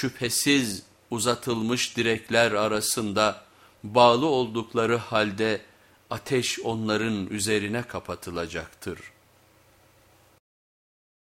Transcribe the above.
şüphesiz uzatılmış direkler arasında bağlı oldukları halde ateş onların üzerine kapatılacaktır.''